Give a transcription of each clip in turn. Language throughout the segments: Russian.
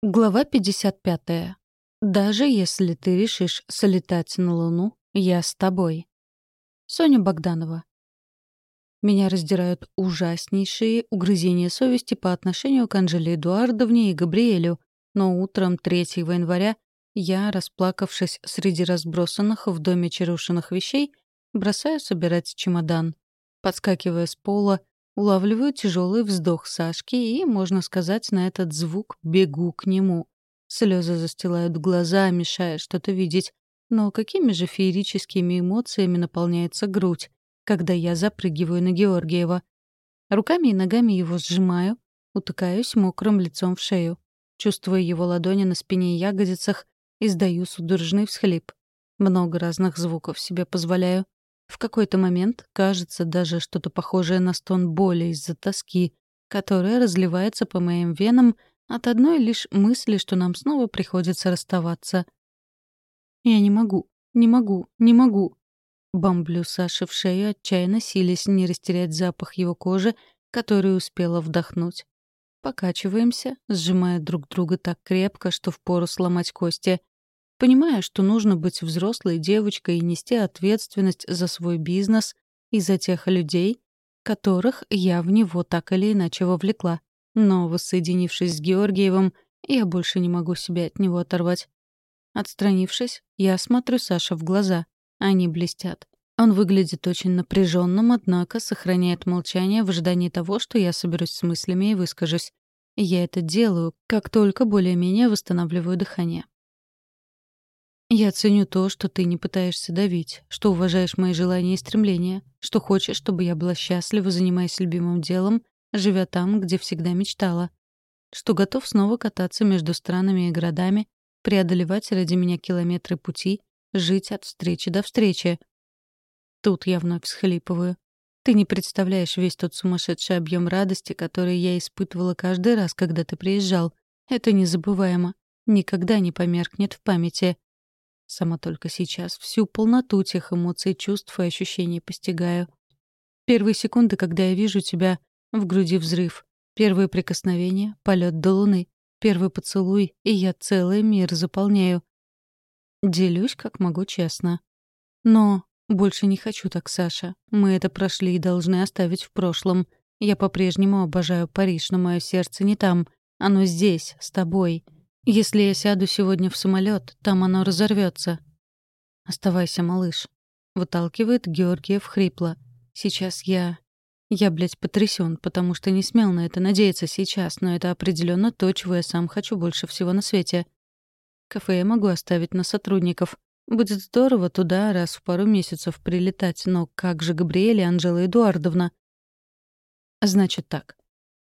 Глава 55. Даже если ты решишь солетать на Луну, я с тобой. Соня Богданова. Меня раздирают ужаснейшие угрызения совести по отношению к Анжеле Эдуардовне и Габриэлю, но утром 3 января я, расплакавшись среди разбросанных в доме черушенных вещей, бросаю собирать чемодан. Подскакивая с пола, Улавливаю тяжелый вздох Сашки и, можно сказать, на этот звук бегу к нему. Слезы застилают глаза, мешая что-то видеть. Но какими же феерическими эмоциями наполняется грудь, когда я запрыгиваю на Георгиева? Руками и ногами его сжимаю, утыкаюсь мокрым лицом в шею. Чувствуя его ладони на спине и ягодицах, издаю судорожный всхлип. Много разных звуков себе позволяю. В какой-то момент кажется даже что-то похожее на стон боли из-за тоски, которая разливается по моим венам от одной лишь мысли, что нам снова приходится расставаться. «Я не могу, не могу, не могу!» Бомблю Саши в шею, отчаянно силясь не растерять запах его кожи, который успела вдохнуть. Покачиваемся, сжимая друг друга так крепко, что впору сломать кости. Понимая, что нужно быть взрослой девочкой и нести ответственность за свой бизнес и за тех людей, которых я в него так или иначе вовлекла. Но, воссоединившись с Георгиевым, я больше не могу себя от него оторвать. Отстранившись, я смотрю Саше в глаза. Они блестят. Он выглядит очень напряженным, однако сохраняет молчание в ожидании того, что я соберусь с мыслями и выскажусь. Я это делаю, как только более-менее восстанавливаю дыхание. Я ценю то, что ты не пытаешься давить, что уважаешь мои желания и стремления, что хочешь, чтобы я была счастлива, занимаясь любимым делом, живя там, где всегда мечтала, что готов снова кататься между странами и городами, преодолевать ради меня километры пути, жить от встречи до встречи. Тут я вновь всхлипываю. Ты не представляешь весь тот сумасшедший объем радости, который я испытывала каждый раз, когда ты приезжал. Это незабываемо. Никогда не померкнет в памяти. Сама только сейчас всю полноту тех эмоций, чувств и ощущений постигаю. Первые секунды, когда я вижу тебя, в груди взрыв. Первые прикосновения — полет до луны. Первый поцелуй, и я целый мир заполняю. Делюсь, как могу, честно. Но больше не хочу так, Саша. Мы это прошли и должны оставить в прошлом. Я по-прежнему обожаю Париж, но мое сердце не там. Оно здесь, с тобой. Если я сяду сегодня в самолет, там оно разорвется. Оставайся, малыш. Выталкивает Георгиев хрипло. Сейчас я... Я, блядь, потрясен, потому что не смел на это надеяться сейчас, но это определенно то, чего я сам хочу больше всего на свете. Кафе я могу оставить на сотрудников. Будет здорово туда раз в пару месяцев прилетать, но как же Габриэль и Анжела Эдуардовна? Значит так.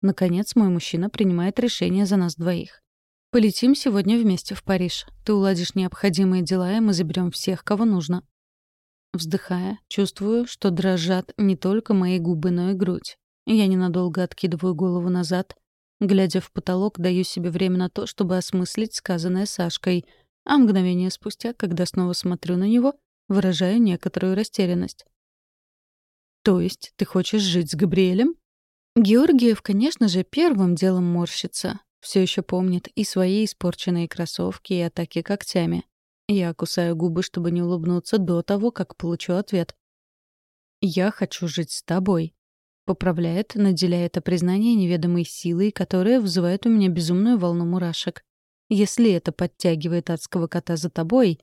Наконец мой мужчина принимает решение за нас двоих. Полетим сегодня вместе в Париж. Ты уладишь необходимые дела, и мы заберем всех, кого нужно. Вздыхая, чувствую, что дрожат не только мои губы, но и грудь. Я ненадолго откидываю голову назад. Глядя в потолок, даю себе время на то, чтобы осмыслить сказанное Сашкой, а мгновение спустя, когда снова смотрю на него, выражаю некоторую растерянность. «То есть ты хочешь жить с Габриэлем?» Георгиев, конечно же, первым делом морщится, все еще помнит и свои испорченные кроссовки, и атаки когтями. Я кусаю губы, чтобы не улыбнуться до того, как получу ответ. «Я хочу жить с тобой», — поправляет, наделяя это признание неведомой силой, которая вызывает у меня безумную волну мурашек. «Если это подтягивает адского кота за тобой...»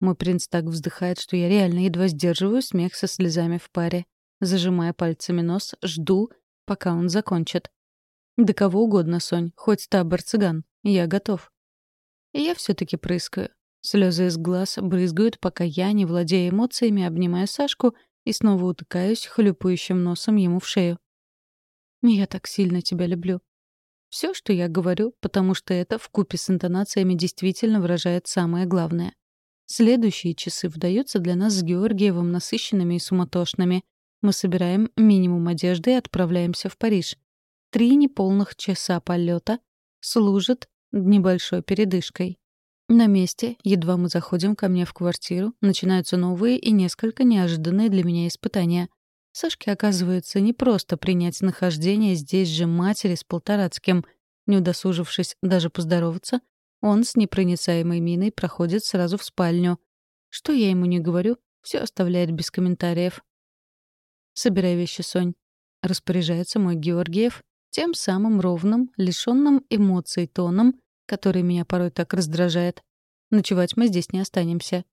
Мой принц так вздыхает, что я реально едва сдерживаю смех со слезами в паре. Зажимая пальцами нос, жду, пока он закончит. Да кого угодно, Сонь, хоть табор-цыган. Я готов. Я все таки прыскаю. Слезы из глаз брызгают, пока я, не владея эмоциями, обнимаю Сашку и снова утыкаюсь хлюпающим носом ему в шею. «Я так сильно тебя люблю». Все, что я говорю, потому что это в купе с интонациями действительно выражает самое главное. Следующие часы вдаются для нас с Георгиевым насыщенными и суматошными. Мы собираем минимум одежды и отправляемся в Париж три неполных часа полета служат небольшой передышкой. На месте, едва мы заходим ко мне в квартиру, начинаются новые и несколько неожиданные для меня испытания. Сашке оказывается не просто принять нахождение здесь же матери с Полторацким. Не удосужившись даже поздороваться, он с непроницаемой миной проходит сразу в спальню. Что я ему не говорю, все оставляет без комментариев. «Собирай вещи, Сонь», — распоряжается мой Георгиев, тем самым ровным, лишенным эмоций тоном, который меня порой так раздражает. Ночевать мы здесь не останемся.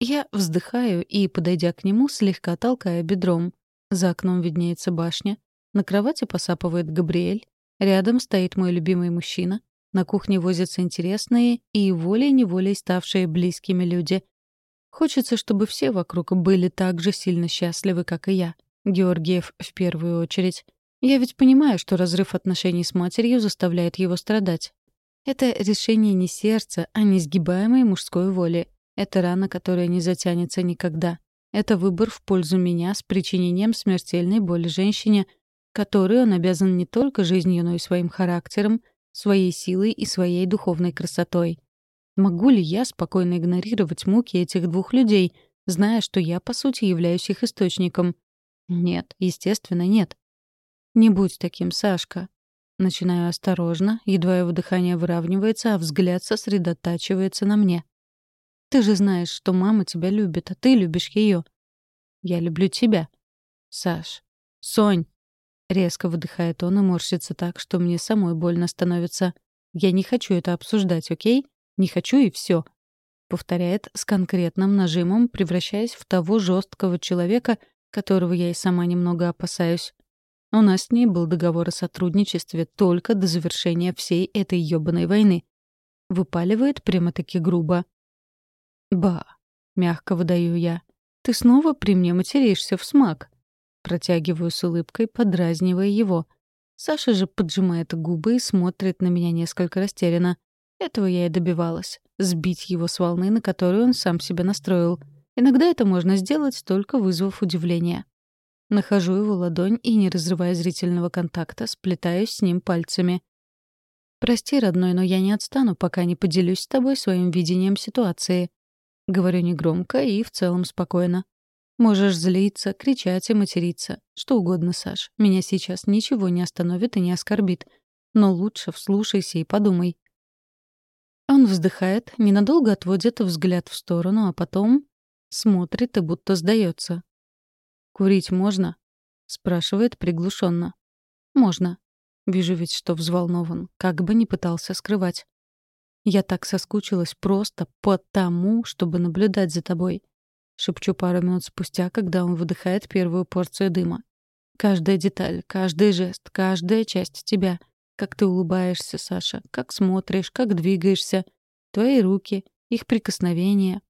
Я вздыхаю и, подойдя к нему, слегка толкаю бедром. За окном виднеется башня. На кровати посапывает Габриэль. Рядом стоит мой любимый мужчина. На кухне возятся интересные и волей-неволей ставшие близкими люди. Хочется, чтобы все вокруг были так же сильно счастливы, как и я. Георгиев в первую очередь. Я ведь понимаю, что разрыв отношений с матерью заставляет его страдать. Это решение не сердца, а несгибаемой мужской воли. Это рана, которая не затянется никогда. Это выбор в пользу меня с причинением смертельной боли женщине, которой он обязан не только жизнью, но и своим характером — своей силой и своей духовной красотой. Могу ли я спокойно игнорировать муки этих двух людей, зная, что я, по сути, являюсь их источником? Нет, естественно, нет. Не будь таким, Сашка. Начинаю осторожно, едва его дыхание выравнивается, а взгляд сосредотачивается на мне. Ты же знаешь, что мама тебя любит, а ты любишь ее. Я люблю тебя. Саш. Сонь. Резко выдыхает он и морщится так, что мне самой больно становится. «Я не хочу это обсуждать, окей? Не хочу и все. Повторяет с конкретным нажимом, превращаясь в того жесткого человека, которого я и сама немного опасаюсь. У нас с ней был договор о сотрудничестве только до завершения всей этой ёбаной войны. Выпаливает прямо-таки грубо. «Ба», — мягко выдаю я, — «ты снова при мне материшься в смак». Протягиваю с улыбкой, подразнивая его. Саша же поджимает губы и смотрит на меня несколько растерянно. Этого я и добивалась. Сбить его с волны, на которую он сам себя настроил. Иногда это можно сделать, только вызвав удивление. Нахожу его ладонь и, не разрывая зрительного контакта, сплетаюсь с ним пальцами. «Прости, родной, но я не отстану, пока не поделюсь с тобой своим видением ситуации». Говорю негромко и в целом спокойно. Можешь злиться, кричать и материться. Что угодно, Саш. Меня сейчас ничего не остановит и не оскорбит. Но лучше вслушайся и подумай. Он вздыхает, ненадолго отводит взгляд в сторону, а потом смотрит и будто сдается. «Курить можно?» — спрашивает приглушенно. «Можно». Вижу ведь, что взволнован, как бы ни пытался скрывать. Я так соскучилась просто потому, чтобы наблюдать за тобой. — шепчу пару минут спустя, когда он выдыхает первую порцию дыма. «Каждая деталь, каждый жест, каждая часть тебя. Как ты улыбаешься, Саша, как смотришь, как двигаешься. Твои руки, их прикосновения».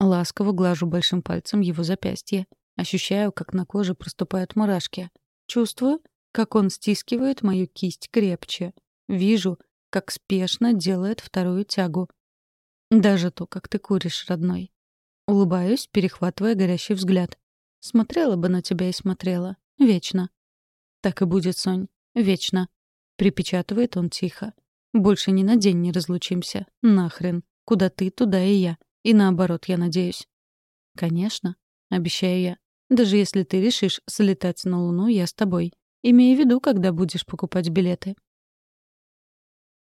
Ласково глажу большим пальцем его запястье. Ощущаю, как на коже проступают мурашки. Чувствую, как он стискивает мою кисть крепче. Вижу, как спешно делает вторую тягу. Даже то, как ты куришь, родной. Улыбаюсь, перехватывая горящий взгляд. Смотрела бы на тебя и смотрела. Вечно. Так и будет, Сонь. Вечно. Припечатывает он тихо. Больше ни на день не разлучимся. Нахрен. Куда ты, туда и я. И наоборот, я надеюсь. Конечно. Обещаю я. Даже если ты решишь слетать на Луну, я с тобой. Имея в виду, когда будешь покупать билеты.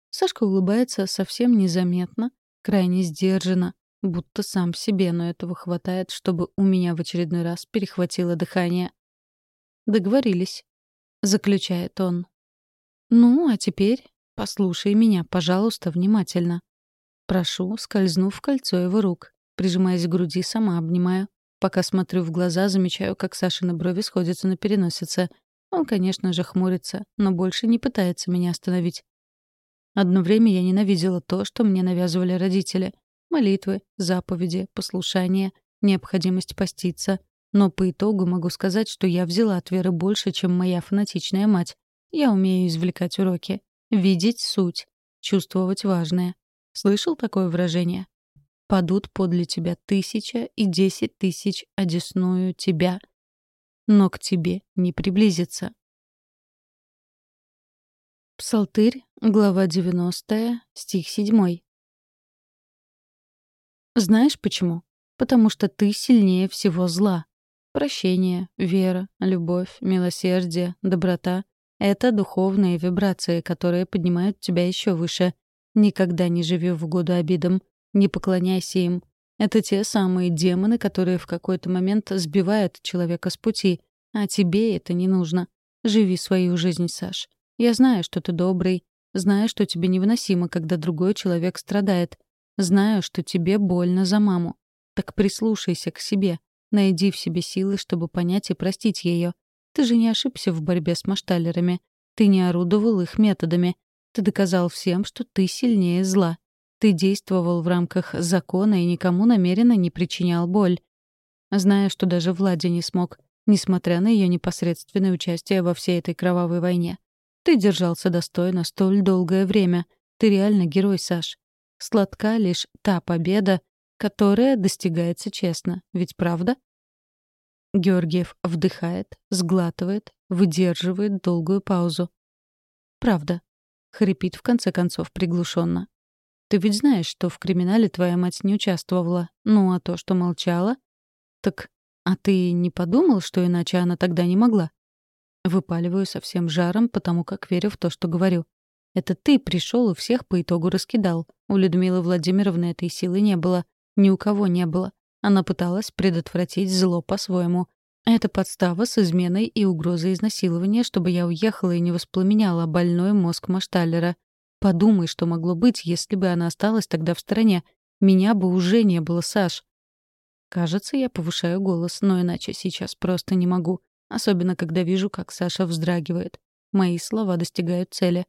Сашка улыбается совсем незаметно, крайне сдержанно, Будто сам себе, но этого хватает, чтобы у меня в очередной раз перехватило дыхание. «Договорились», — заключает он. «Ну, а теперь послушай меня, пожалуйста, внимательно». Прошу, скользнув в кольцо его рук. Прижимаясь к груди, сама обнимаю. Пока смотрю в глаза, замечаю, как Сашины брови сходятся на переносице. Он, конечно же, хмурится, но больше не пытается меня остановить. Одно время я ненавидела то, что мне навязывали родители — Молитвы, заповеди, послушание, необходимость поститься. Но по итогу могу сказать, что я взяла от веры больше, чем моя фанатичная мать. Я умею извлекать уроки, видеть суть, чувствовать важное. Слышал такое выражение? Падут подле тебя тысяча и десять тысяч, одесную тебя. Но к тебе не приблизится. Псалтырь, глава 90, стих 7. Знаешь почему? Потому что ты сильнее всего зла. Прощение, вера, любовь, милосердие, доброта Это духовные вибрации, которые поднимают тебя еще выше. Никогда не живи в году обидам. Не поклоняйся им. Это те самые демоны, которые в какой-то момент сбивают человека с пути. А тебе это не нужно. Живи свою жизнь, Саш. Я знаю, что ты добрый. Знаю, что тебе невыносимо, когда другой человек страдает. Знаю, что тебе больно за маму. Так прислушайся к себе. Найди в себе силы, чтобы понять и простить ее. Ты же не ошибся в борьбе с машталерами. Ты не орудовал их методами. Ты доказал всем, что ты сильнее зла. Ты действовал в рамках закона и никому намеренно не причинял боль. Зная, что даже Влади не смог, несмотря на ее непосредственное участие во всей этой кровавой войне. Ты держался достойно столь долгое время. Ты реально герой, Саш. Сладка лишь та победа, которая достигается честно. Ведь правда? Георгиев вдыхает, сглатывает, выдерживает долгую паузу. «Правда», — хрипит в конце концов приглушенно. «Ты ведь знаешь, что в криминале твоя мать не участвовала. Ну, а то, что молчала...» «Так, а ты не подумал, что иначе она тогда не могла?» Выпаливаю со всем жаром, потому как верю в то, что говорю. «Это ты пришел и всех по итогу раскидал. У Людмилы Владимировны этой силы не было. Ни у кого не было. Она пыталась предотвратить зло по-своему. Это подстава с изменой и угрозой изнасилования, чтобы я уехала и не воспламеняла больной мозг Машталера. Подумай, что могло быть, если бы она осталась тогда в стороне. Меня бы уже не было, Саш. Кажется, я повышаю голос, но иначе сейчас просто не могу. Особенно, когда вижу, как Саша вздрагивает. Мои слова достигают цели.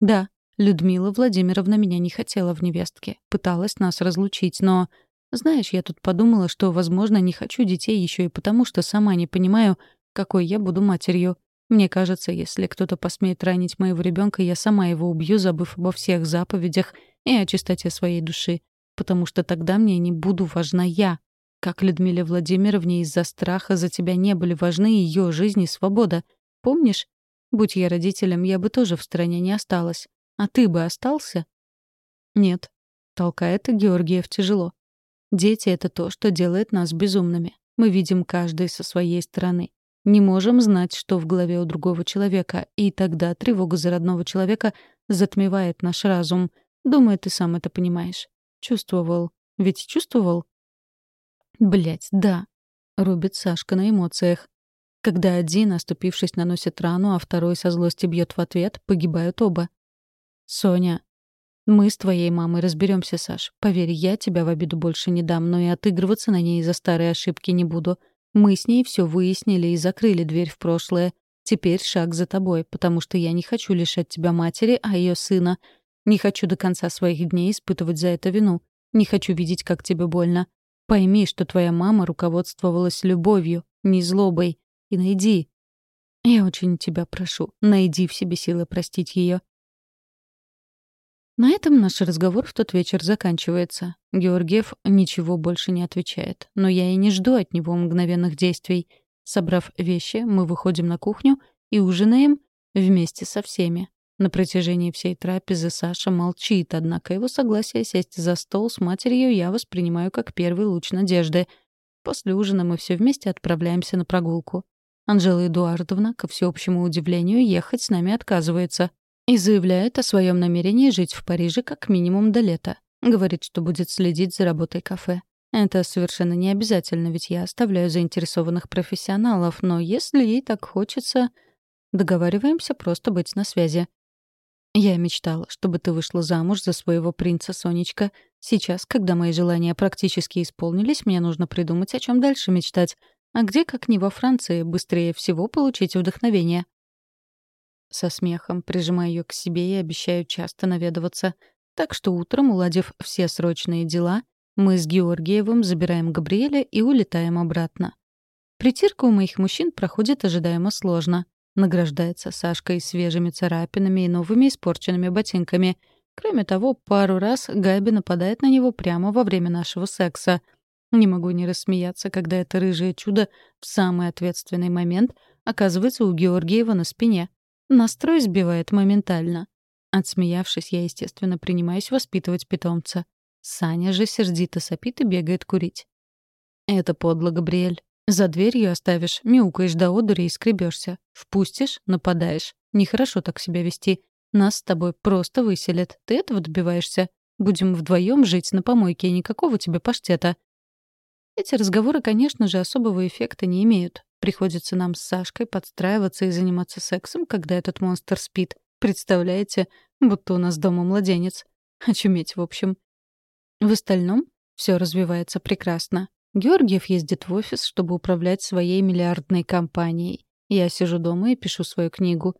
Да, Людмила Владимировна меня не хотела в невестке. Пыталась нас разлучить, но знаешь, я тут подумала, что, возможно, не хочу детей еще и потому, что сама не понимаю, какой я буду матерью. Мне кажется, если кто-то посмеет ранить моего ребенка, я сама его убью, забыв обо всех заповедях и о чистоте своей души. Потому что тогда мне не буду важна я. Как Людмиле Владимировне из-за страха за тебя не были важны ее жизнь и свобода. Помнишь? Будь я родителем, я бы тоже в стране не осталась. А ты бы остался? Нет. Толкает Георгиев тяжело. Дети — это то, что делает нас безумными. Мы видим каждый со своей стороны. Не можем знать, что в голове у другого человека, и тогда тревога за родного человека затмевает наш разум. Думаю, ты сам это понимаешь. Чувствовал. Ведь чувствовал? Блять, да. Рубит Сашка на эмоциях. Когда один, оступившись, наносит рану, а второй со злости бьет в ответ, погибают оба. «Соня, мы с твоей мамой разберемся, Саш. Поверь, я тебя в обиду больше не дам, но и отыгрываться на ней за старые ошибки не буду. Мы с ней все выяснили и закрыли дверь в прошлое. Теперь шаг за тобой, потому что я не хочу лишать тебя матери, а ее сына. Не хочу до конца своих дней испытывать за это вину. Не хочу видеть, как тебе больно. Пойми, что твоя мама руководствовалась любовью, не злобой. И найди. Я очень тебя прошу, найди в себе силы простить ее. На этом наш разговор в тот вечер заканчивается. Георгиев ничего больше не отвечает. Но я и не жду от него мгновенных действий. Собрав вещи, мы выходим на кухню и ужинаем вместе со всеми. На протяжении всей трапезы Саша молчит, однако его согласие сесть за стол с матерью я воспринимаю как первый луч надежды. После ужина мы все вместе отправляемся на прогулку. Анжела Эдуардовна, ко всеобщему удивлению, ехать с нами отказывается и заявляет о своем намерении жить в Париже как минимум до лета. Говорит, что будет следить за работой кафе. Это совершенно не обязательно, ведь я оставляю заинтересованных профессионалов, но если ей так хочется, договариваемся просто быть на связи. Я мечтала, чтобы ты вышла замуж за своего принца, Сонечка. Сейчас, когда мои желания практически исполнились, мне нужно придумать, о чем дальше мечтать. А где, как не во Франции, быстрее всего получить вдохновение? Со смехом прижимаю ее к себе и обещаю часто наведываться. Так что утром, уладив все срочные дела, мы с Георгиевым забираем Габриэля и улетаем обратно. Притирка у моих мужчин проходит ожидаемо сложно. Награждается Сашкой свежими царапинами и новыми испорченными ботинками. Кроме того, пару раз Габи нападает на него прямо во время нашего секса. Не могу не рассмеяться, когда это рыжее чудо в самый ответственный момент оказывается у Георгиева на спине. Настрой сбивает моментально. Отсмеявшись, я, естественно, принимаюсь воспитывать питомца. Саня же сердито сопит и бегает курить. «Это подло, Габриэль. За дверью оставишь, мяукаешь до одури и скребешься. Впустишь — нападаешь. Нехорошо так себя вести. Нас с тобой просто выселят. Ты этого добиваешься? Будем вдвоем жить на помойке, и никакого тебе паштета». Эти разговоры, конечно же, особого эффекта не имеют. Приходится нам с Сашкой подстраиваться и заниматься сексом, когда этот монстр спит. Представляете, будто у нас дома младенец. Очуметь, в общем. В остальном все развивается прекрасно. Георгиев ездит в офис, чтобы управлять своей миллиардной компанией. Я сижу дома и пишу свою книгу.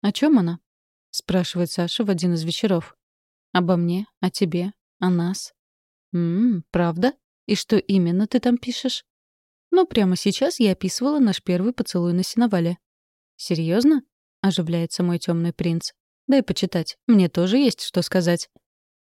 «О чем она?» — спрашивает Саша в один из вечеров. «Обо мне, о тебе, о нас». «Ммм, правда? И что именно ты там пишешь?» «Ну, прямо сейчас я описывала наш первый поцелуй на сеновале». «Серьезно?» — оживляется мой темный принц. «Дай почитать. Мне тоже есть что сказать».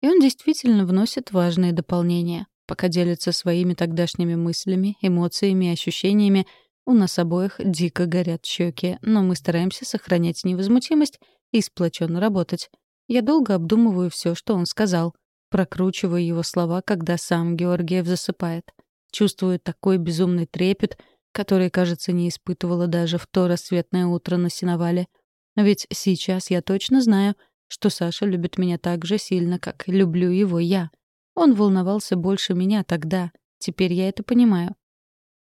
И он действительно вносит важные дополнения. Пока делится своими тогдашними мыслями, эмоциями и ощущениями, у нас обоих дико горят щеки, но мы стараемся сохранять невозмутимость и сплоченно работать. Я долго обдумываю все, что он сказал. Прокручиваю его слова, когда сам Георгиев засыпает. Чувствую такой безумный трепет, который, кажется, не испытывала даже в то рассветное утро на сеновале. Ведь сейчас я точно знаю, что Саша любит меня так же сильно, как люблю его я. Он волновался больше меня тогда. Теперь я это понимаю.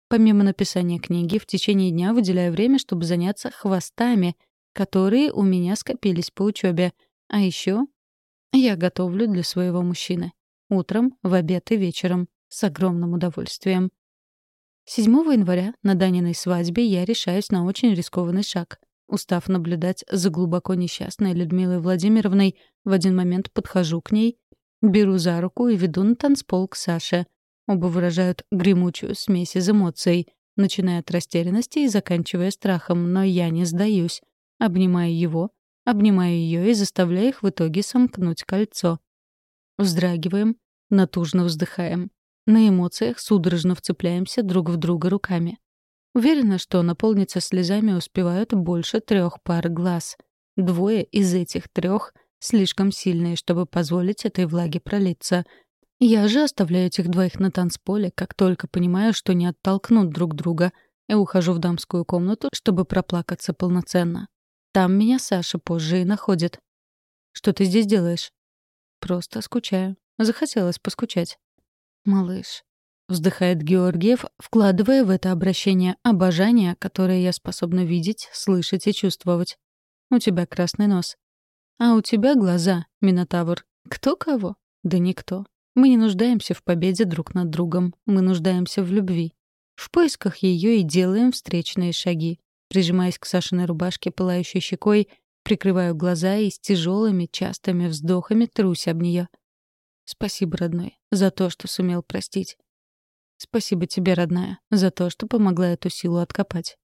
Помимо написания книги, в течение дня выделяю время, чтобы заняться хвостами, которые у меня скопились по учебе. А еще я готовлю для своего мужчины. Утром, в обед и вечером. С огромным удовольствием. 7 января на Даниной свадьбе я решаюсь на очень рискованный шаг. Устав наблюдать за глубоко несчастной Людмилой Владимировной, в один момент подхожу к ней Беру за руку и веду на танцпол к Саше. Оба выражают гремучую смесь из эмоций, начиная от растерянности и заканчивая страхом, но я не сдаюсь. Обнимаю его, обнимаю ее и заставляю их в итоге сомкнуть кольцо. Вздрагиваем, натужно вздыхаем. На эмоциях судорожно вцепляемся друг в друга руками. Уверена, что наполниться слезами успевают больше трех пар глаз. Двое из этих трех слишком сильные, чтобы позволить этой влаге пролиться. Я же оставляю этих двоих на танцполе, как только понимаю, что не оттолкнут друг друга, и ухожу в дамскую комнату, чтобы проплакаться полноценно. Там меня Саша позже и находит. «Что ты здесь делаешь?» «Просто скучаю. Захотелось поскучать». «Малыш», — вздыхает Георгиев, вкладывая в это обращение обожание, которое я способна видеть, слышать и чувствовать. «У тебя красный нос. А у тебя глаза, Минотавр. Кто кого? Да никто. Мы не нуждаемся в победе друг над другом. Мы нуждаемся в любви. В поисках ее и делаем встречные шаги. Прижимаясь к Сашиной рубашке, пылающей щекой, прикрываю глаза и с тяжелыми, частыми вздохами трусь об нее. Спасибо, родной, за то, что сумел простить. Спасибо тебе, родная, за то, что помогла эту силу откопать.